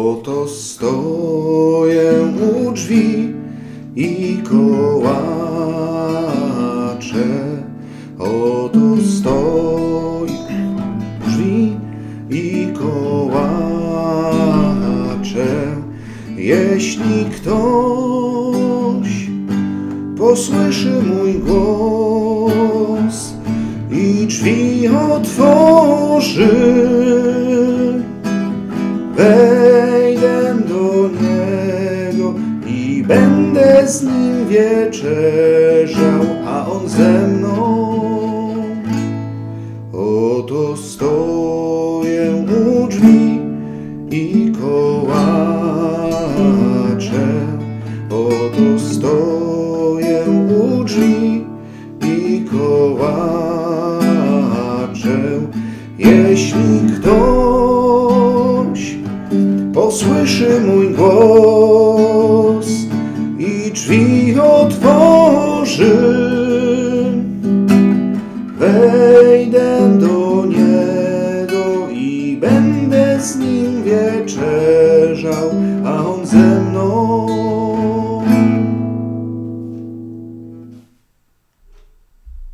Oto stoję u drzwi i kołaczę. Oto stoję u drzwi i kołaczę. Jeśli ktoś posłyszy mój głos i drzwi otworzy, wejdę będę z nim wieczerzał, a on ze mną. Oto stoję u drzwi i kołaczę. Oto stoję u drzwi i kołaczę. Jeśli ktoś posłyszy mój głos drzwi otworzy, wejdę do niego i będę z nim wieczerzał,